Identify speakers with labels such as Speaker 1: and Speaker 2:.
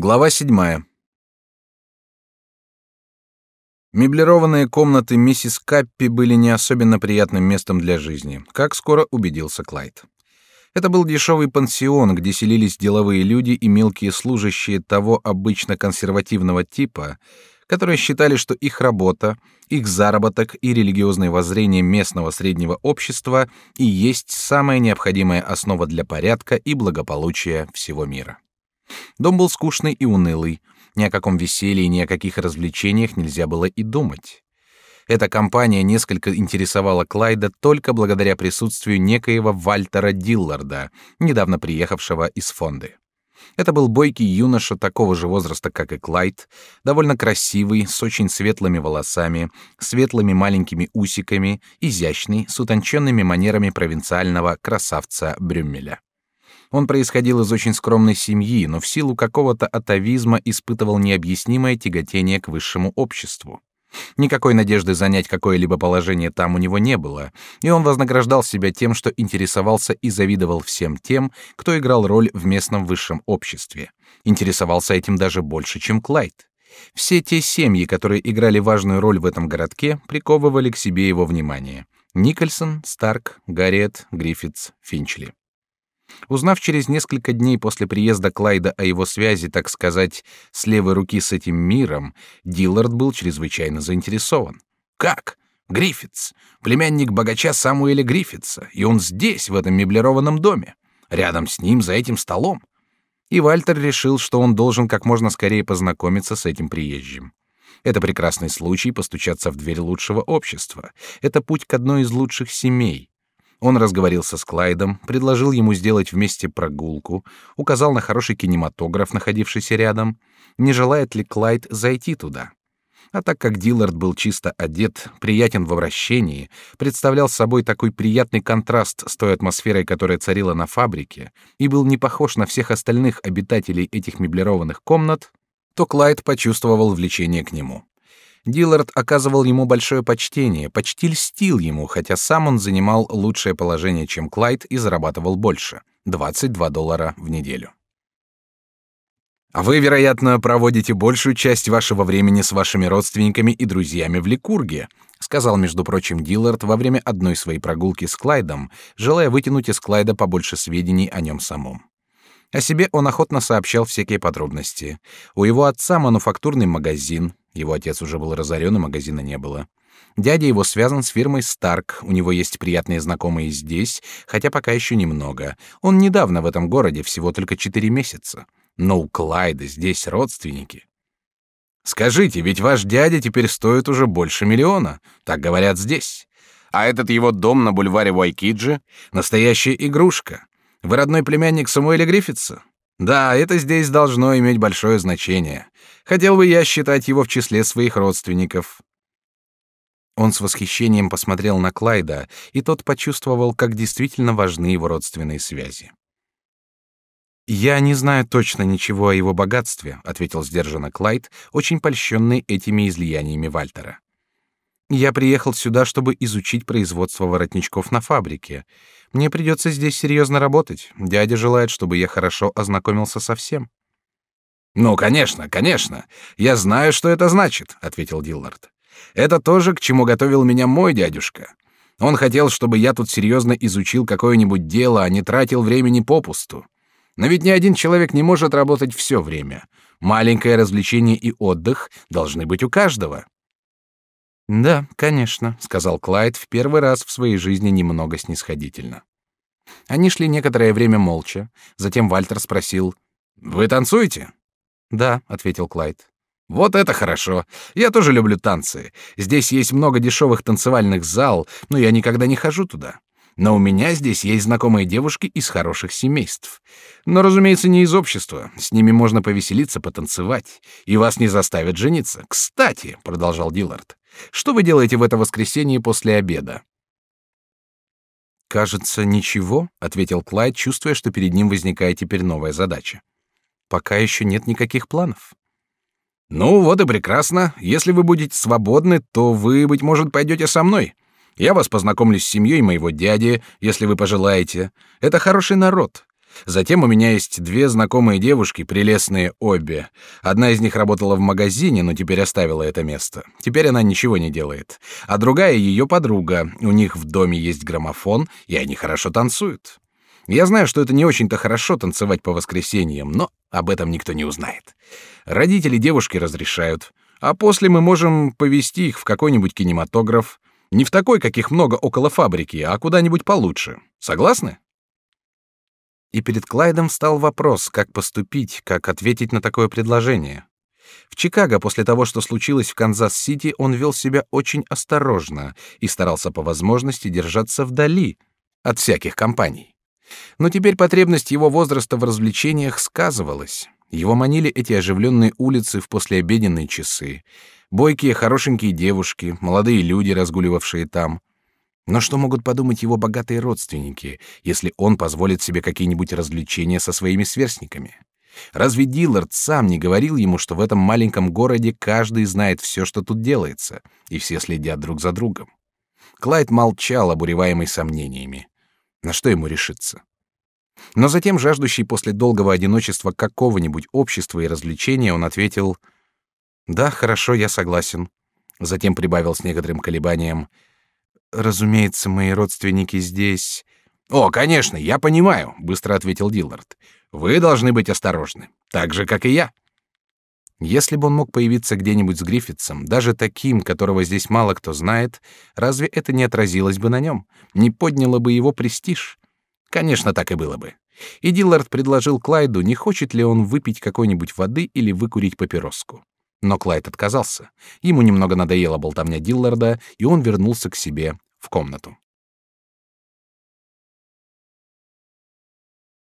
Speaker 1: Глава седьмая. Меблированные комнаты миссис Каппи были не особенно приятным местом для жизни, как скоро убедился Клайд. Это был дешевый пансион, где селились деловые люди и мелкие служащие того обычно консервативного типа, которые считали, что их работа, их заработок и религиозное воззрение местного среднего общества и есть самая необходимая основа для порядка и благополучия всего мира. Дом был скучный и унылый. Ни о каком веселье ни о каких развлечениях нельзя было и думать. Эта компания несколько интересовала Клайда только благодаря присутствию некоего Вальтера Дилларда, недавно приехавшего из Фонды. Это был бойкий юноша такого же возраста, как и Клайд, довольно красивый, с очень светлыми волосами, светлыми маленькими усиками, изящный, с утонченными манерами провинциального красавца Брюмеля. Он происходил из очень скромной семьи, но в силу какого-то атовизма испытывал необъяснимое тяготение к высшему обществу. Никакой надежды занять какое-либо положение там у него не было, и он вознаграждал себя тем, что интересовался и завидовал всем тем, кто играл роль в местном высшем обществе. Интересовался этим даже больше, чем Клайд. Все те семьи, которые играли важную роль в этом городке, приковывали к себе его внимание. Никольсон, Старк, Гарриет, Гриффитс, Финчли. Узнав через несколько дней после приезда Клайда о его связи, так сказать, с левой руки с этим миром, Диллард был чрезвычайно заинтересован. Как? Гриффитс, племянник богача Самуэля Гриффитса, и он здесь, в этом меблированном доме, рядом с ним за этим столом. И Вальтер решил, что он должен как можно скорее познакомиться с этим приезжим. Это прекрасный случай постучаться в дверь лучшего общества. Это путь к одной из лучших семей. Он разговорился с Клайдом, предложил ему сделать вместе прогулку, указал на хороший кинематограф, находившийся рядом. Не желает ли Клайд зайти туда? А так как Диллард был чисто одет, приятен в обращении, представлял собой такой приятный контраст с той атмосферой, которая царила на фабрике, и был не похож на всех остальных обитателей этих меблированных комнат, то Клайд почувствовал влечение к нему. Диллард оказывал ему большое почтение, почти льстил ему, хотя сам он занимал лучшее положение, чем Клайд, и зарабатывал больше — 22 доллара в неделю. А вы, вероятно, проводите большую часть вашего времени с вашими родственниками и друзьями в Ликурге, сказал, между прочим, Диллард во время одной своей прогулки с Клайдом, желая вытянуть из Клайда побольше сведений о нем самом. О себе он охотно сообщал всякие подробности. У его отца мануфактурный магазин, его отец уже был разорен, и магазина не было. Дядя его связан с фирмой Старк, у него есть приятные знакомые здесь, хотя пока еще немного. Он недавно в этом городе, всего только четыре месяца. Но у Клайда здесь родственники. Скажите, ведь ваш дядя теперь стоит уже больше миллиона, так говорят здесь. А этот его дом на бульваре Уайкиджи — настоящая игрушка. Вы родной племянник Самуэля Гриффитса? Да, это здесь должно иметь большое значение. Хотел бы я считать его в числе своих родственников. Он с восхищением посмотрел на Клайда, и тот почувствовал, как действительно важны его родственные связи. Я не знаю точно ничего о его богатстве, ответил сдержанно Клайд, очень польщенный этими излияниями Вальтера. Я приехал сюда, чтобы изучить производство воротничков на фабрике. Мне придется здесь серьезно работать. Дядя желает, чтобы я хорошо ознакомился со всем. Ну, конечно, конечно. Я знаю, что это значит, ответил Диллард. Это тоже к чему готовил меня мой дядюшка. Он хотел, чтобы я тут серьезно изучил какое-нибудь дело, а не тратил времени попусту. Но ведь ни один человек не может работать все время. Маленькое развлечение и отдых должны быть у каждого. Да, конечно, сказал Клайд в первый раз в своей жизни немного снисходительно. Они шли некоторое время молча. Затем Вальтер спросил: "Вы танцуете?" "Да", ответил Клайд. Вот это хорошо. Я тоже люблю танцы. Здесь есть много дешевых танцевальных зал, но я никогда не хожу туда. Но у меня здесь есть знакомые девушки из хороших семейств. Но, разумеется, не из общества. С ними можно повеселиться, потанцевать, и вас не заставят жениться. Кстати, продолжал Диллард, что вы делаете в это воскресенье после обеда? Кажется, ничего, ответил Клайд, чувствуя, что перед ним возникает теперь новая задача. Пока еще нет никаких планов. Ну вот и прекрасно. Если вы будете свободны, то вы быть может пойдете со мной. Я вас познакомлю с семьей моего дяди, если вы пожелаете. Это хороший народ. Затем у меня есть две знакомые девушки, прелестные обе. Одна из них работала в магазине, но теперь оставила это место. Теперь она ничего не делает. А другая ее подруга. У них в доме есть граммофон, и они хорошо танцуют. Я знаю, что это не очень-то хорошо танцевать по воскресеньям, но об этом никто не узнает. Родители девушки разрешают, а после мы можем повести их в какой-нибудь кинематограф, не в такой, каких много около фабрики, а куда-нибудь получше. Согласны? И перед Клайдом встал вопрос, как поступить, как ответить на такое предложение. В Чикаго после того, что случилось в Канзас-Сити, он вел себя очень осторожно и старался по возможности держаться вдали от всяких компаний. Но теперь потребность его возраста в развлечениях сказывалась. Его манили эти оживленные улицы в послеобеденные часы, бойкие хорошенькие девушки, молодые люди, разгуливавшие там. Но что могут подумать его богатые родственники, если он позволит себе какие-нибудь развлечения со своими сверстниками? Разве Диллард сам не говорил ему, что в этом маленьком городе каждый знает все, что тут делается, и все следят друг за другом? Клайд молчал, обуреваемый сомнениями. На что ему решиться? Но затем, жаждущий после долгого одиночества какого-нибудь общества и развлечения, он ответил «Да, хорошо, я согласен». Затем прибавил с некоторым колебанием — Разумеется, мои родственники здесь. О, конечно, я понимаю, быстро ответил Диллард. Вы должны быть осторожны, так же как и я. Если бы он мог появиться где-нибудь с Гриффитсом, даже таким, которого здесь мало кто знает, разве это не отразилось бы на нем, не подняло бы его престиж? Конечно, так и было бы. И Диллард предложил Клайду, не хочет ли он выпить какой-нибудь воды или выкурить папироску. Но Клайд отказался. Ему немного надоела болтовня Дилларда, и он вернулся к себе в комнату.